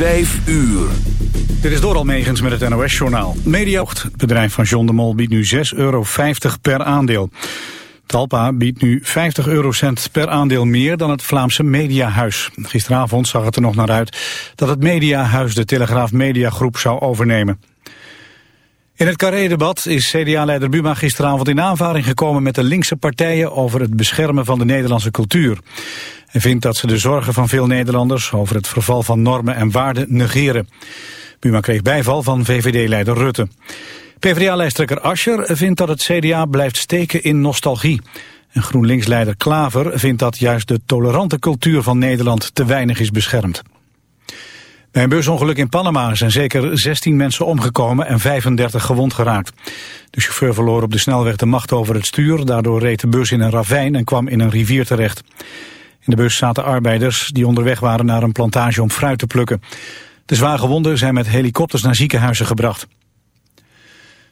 Vijf uur. Dit is Doral Megens met het NOS-journaal. Media, het bedrijf van John de Mol biedt nu 6,50 euro per aandeel. Talpa biedt nu 50 eurocent per aandeel meer dan het Vlaamse Mediahuis. Gisteravond zag het er nog naar uit dat het Mediahuis de Telegraaf Mediagroep zou overnemen. In het Carré-debat is CDA-leider Buma gisteravond in aanvaring gekomen met de linkse partijen over het beschermen van de Nederlandse cultuur. Hij vindt dat ze de zorgen van veel Nederlanders over het verval van normen en waarden negeren. Buma kreeg bijval van VVD-leider Rutte. PvdA-lijsttrekker Ascher vindt dat het CDA blijft steken in nostalgie. En GroenLinks-leider Klaver vindt dat juist de tolerante cultuur van Nederland te weinig is beschermd. Bij een busongeluk in Panama zijn zeker 16 mensen omgekomen en 35 gewond geraakt. De chauffeur verloor op de snelweg de macht over het stuur. Daardoor reed de bus in een ravijn en kwam in een rivier terecht. In de bus zaten arbeiders die onderweg waren naar een plantage om fruit te plukken. De zwaargewonden zijn met helikopters naar ziekenhuizen gebracht.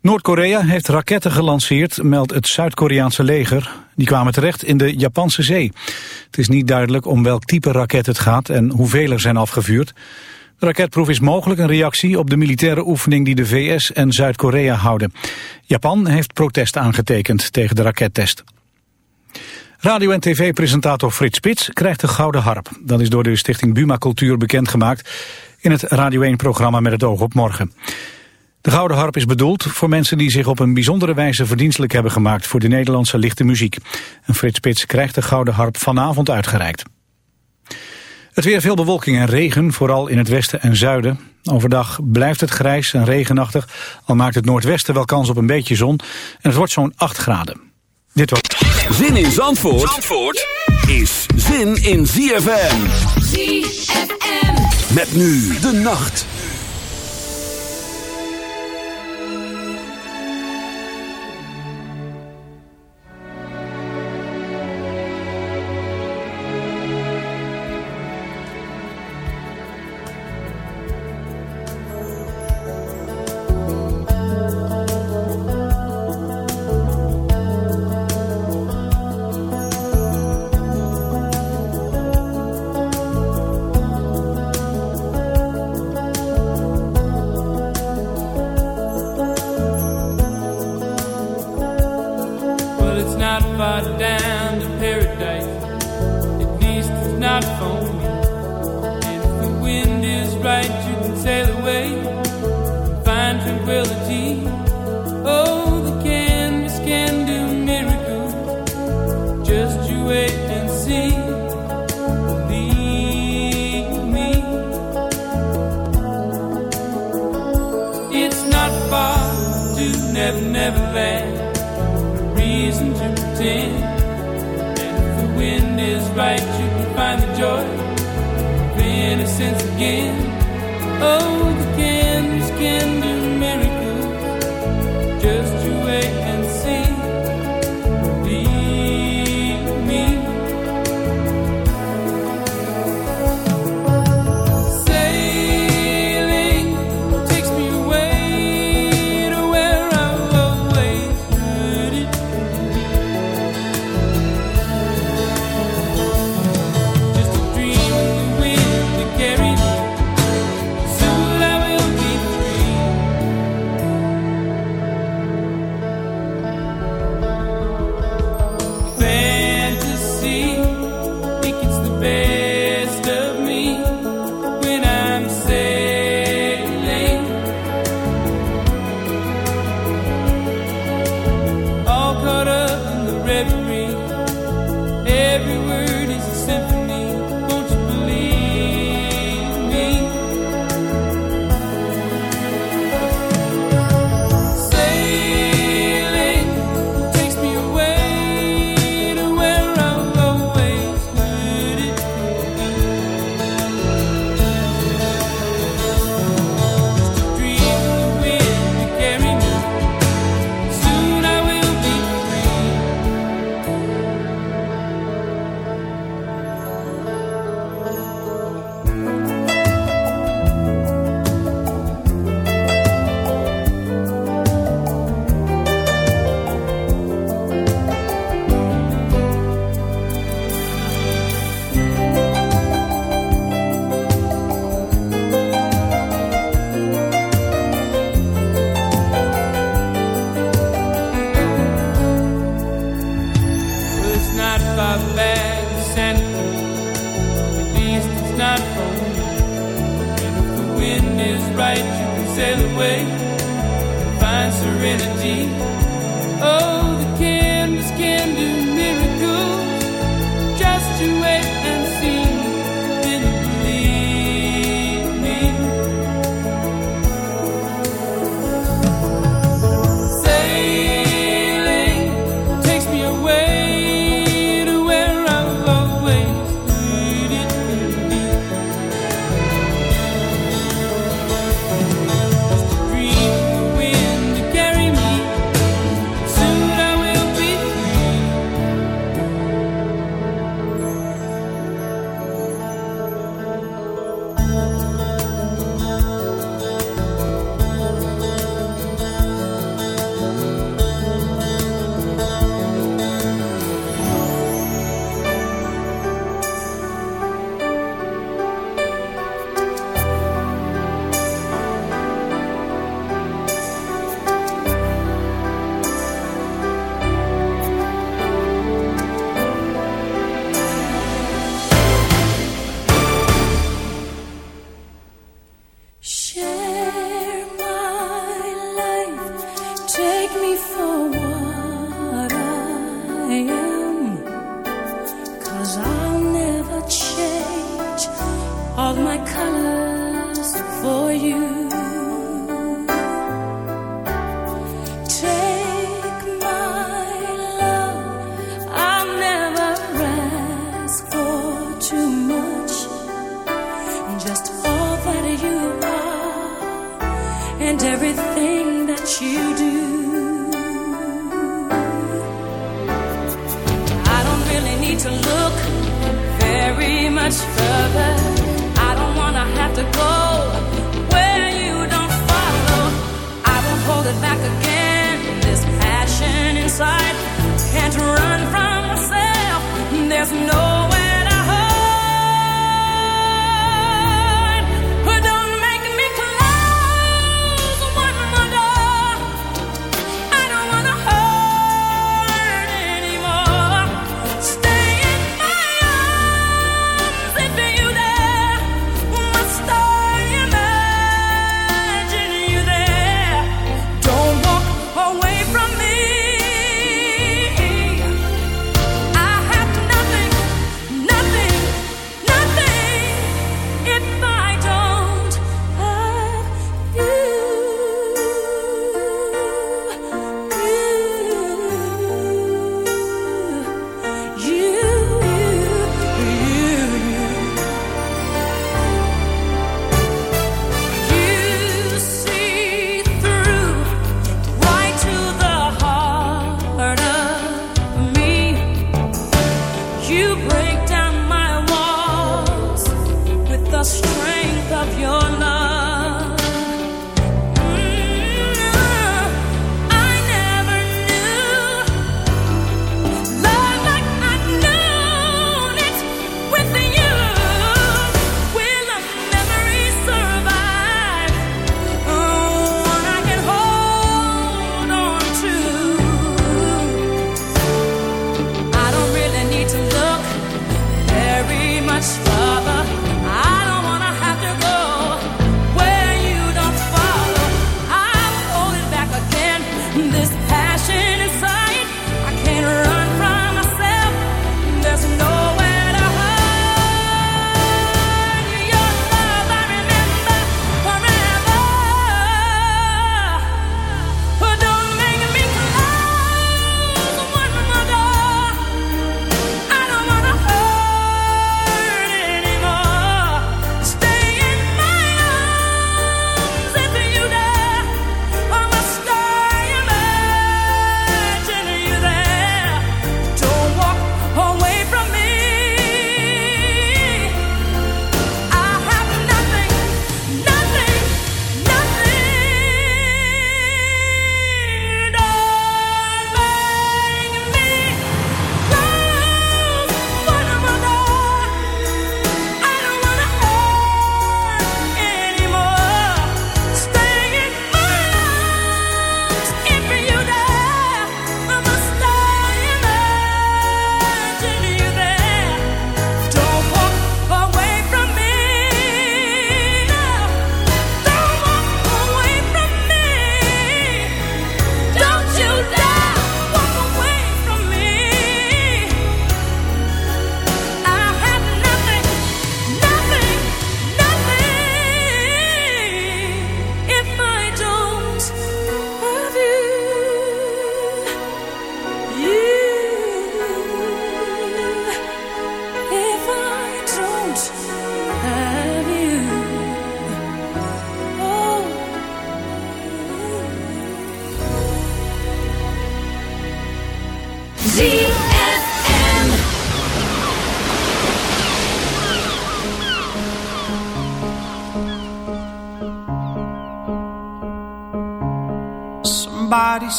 Noord-Korea heeft raketten gelanceerd, meldt het Zuid-Koreaanse leger. Die kwamen terecht in de Japanse zee. Het is niet duidelijk om welk type raket het gaat en hoeveel er zijn afgevuurd. Raketproef is mogelijk een reactie op de militaire oefening die de VS en Zuid-Korea houden. Japan heeft protest aangetekend tegen de rakettest. Radio- en tv-presentator Frits Spits krijgt de Gouden Harp. Dat is door de stichting Buma Cultuur bekendgemaakt in het Radio 1-programma Met het oog op morgen. De Gouden Harp is bedoeld voor mensen die zich op een bijzondere wijze verdienstelijk hebben gemaakt voor de Nederlandse lichte muziek. En Frits Spits krijgt de Gouden Harp vanavond uitgereikt. Het weer veel bewolking en regen, vooral in het westen en zuiden. Overdag blijft het grijs en regenachtig, al maakt het noordwesten wel kans op een beetje zon. En het wordt zo'n 8 graden. Dit was... Zin in Zandvoort, Zandvoort is zin in ZFM. ZFM. Met nu de nacht.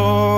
soul.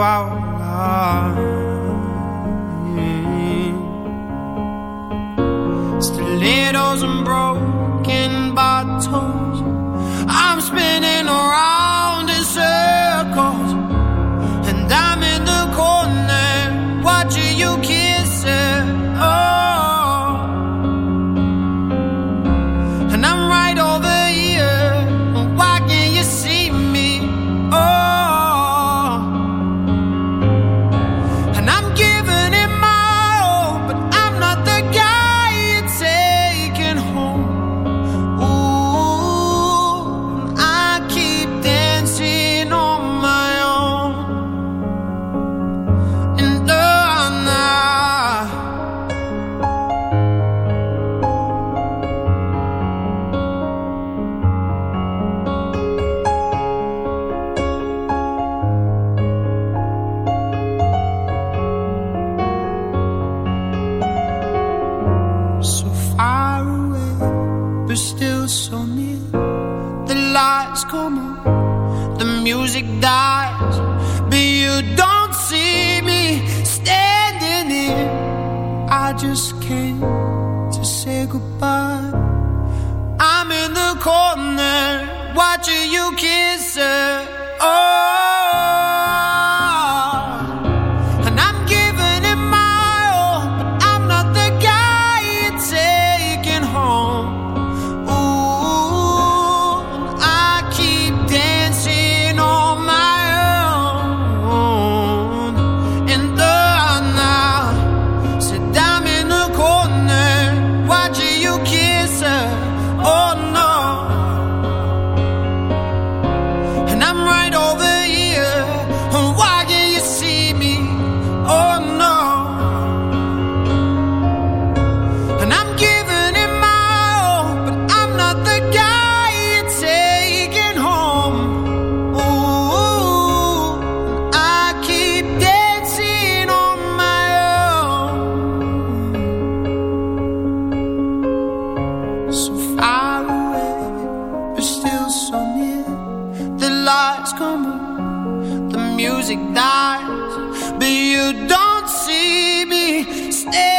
stumble, the music dies, but you don't see me stay.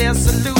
their solution.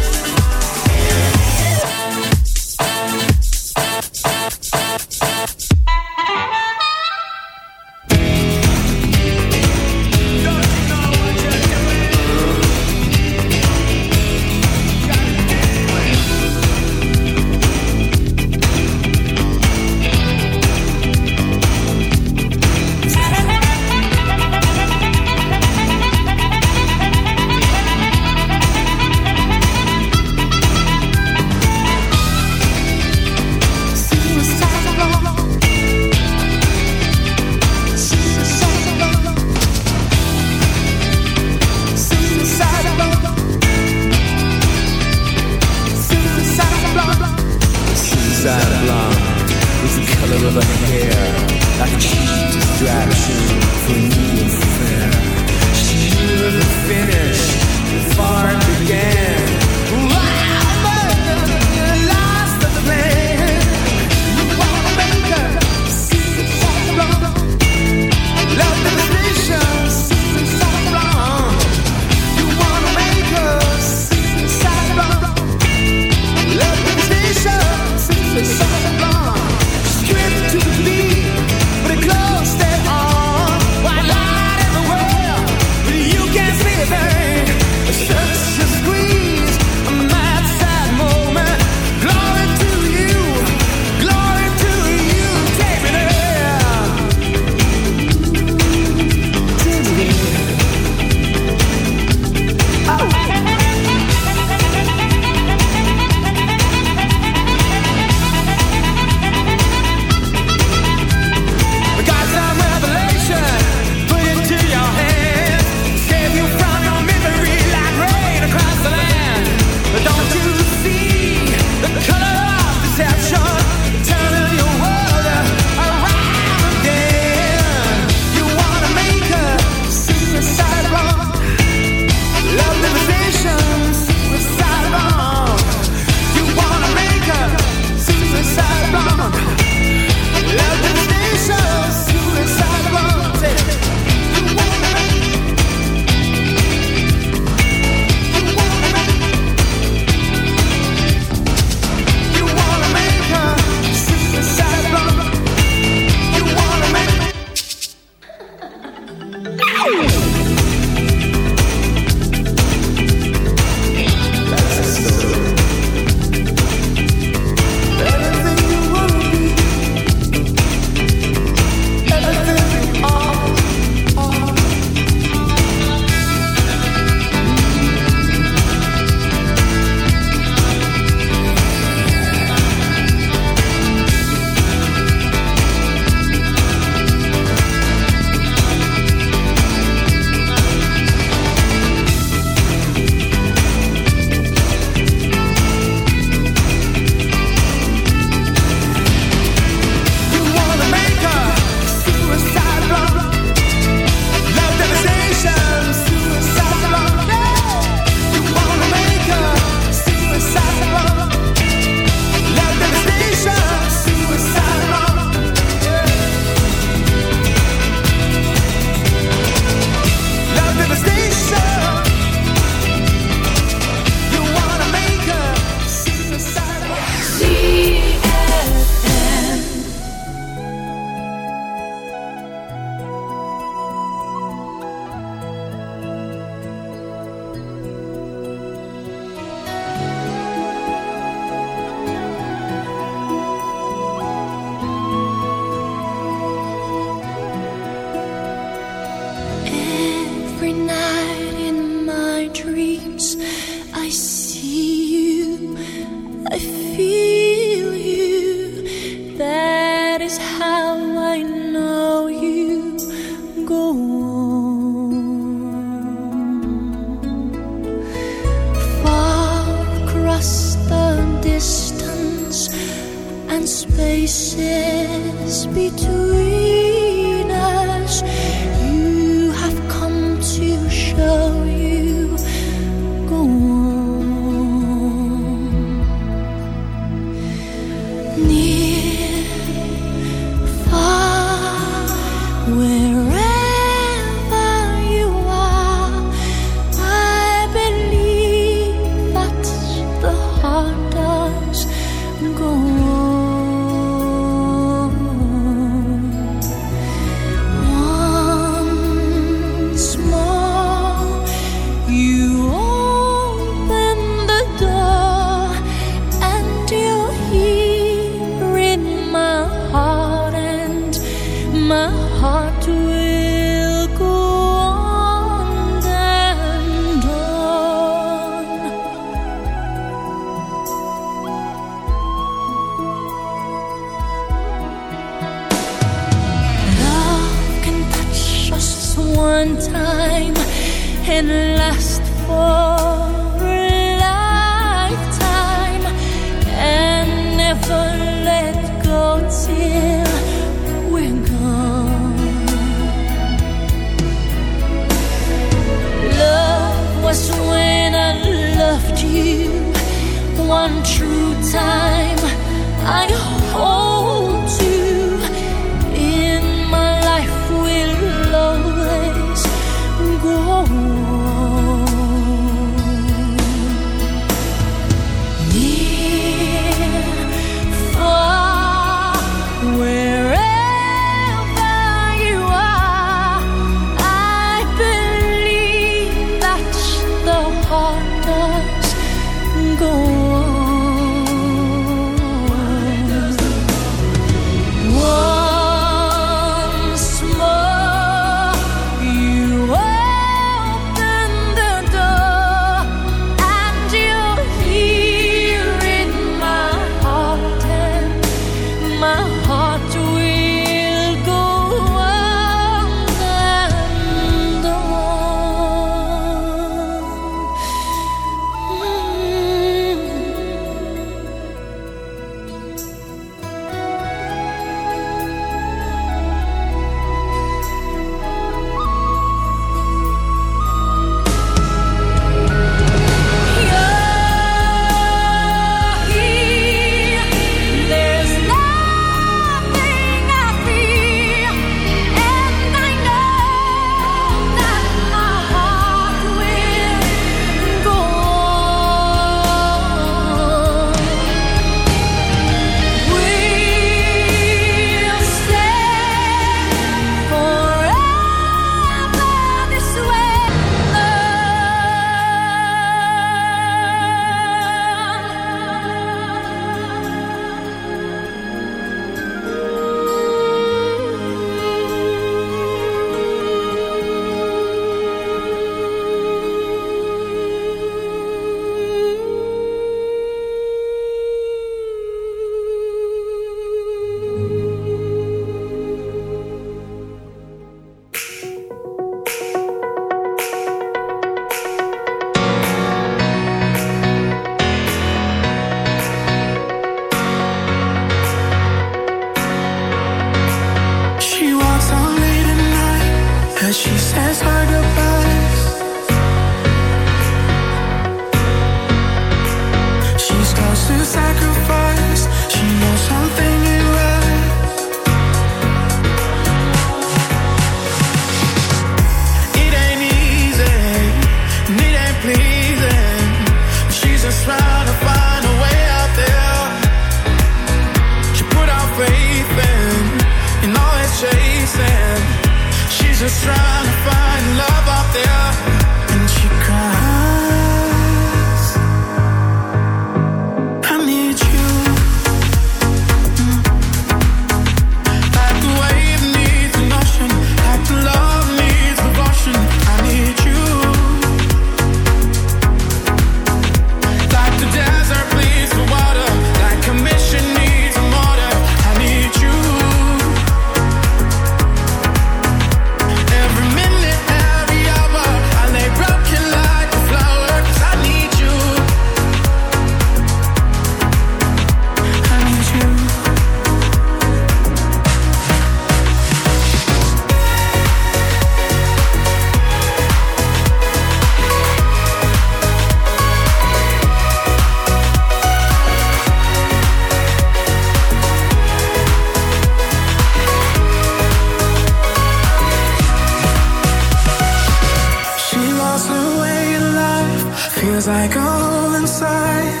Like I go inside.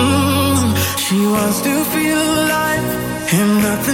Mm, she wants to feel alive and nothing.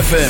ZFM.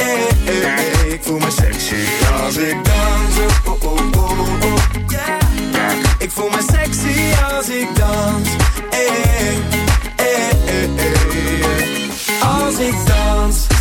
eh, eh, eh. Ik voel me sexy als ik dans. Oh, oh, oh, oh, yeah. Ik voel me sexy als ik dans. Eh, eh, eh. Als ik dans,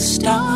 stars.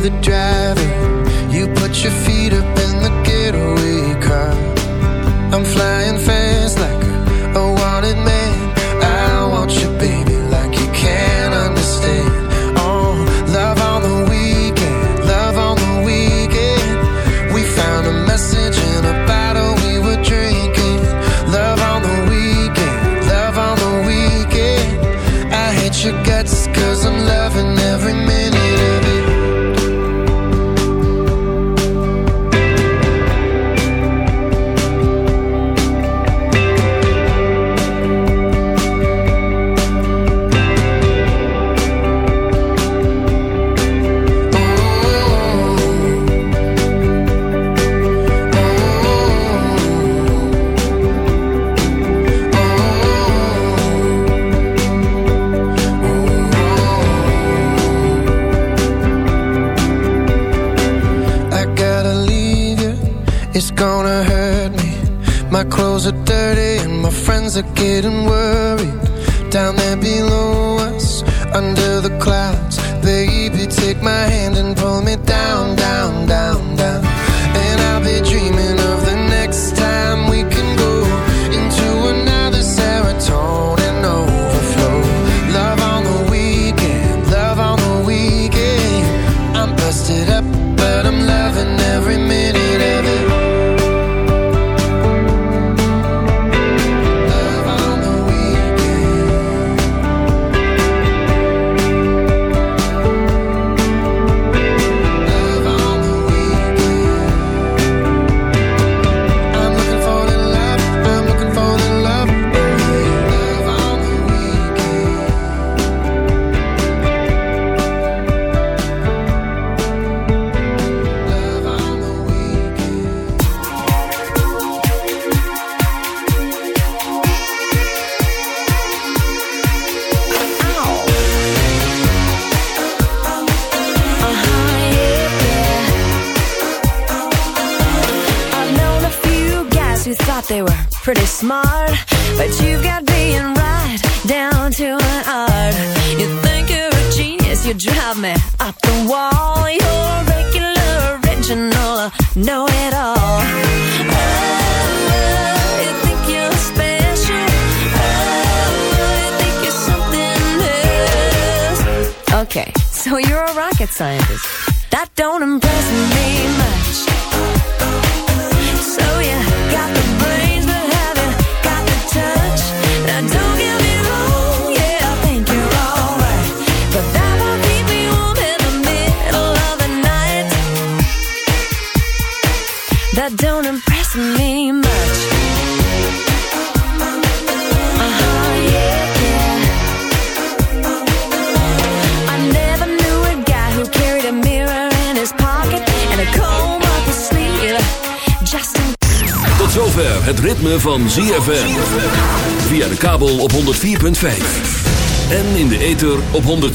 the driver. You put your feet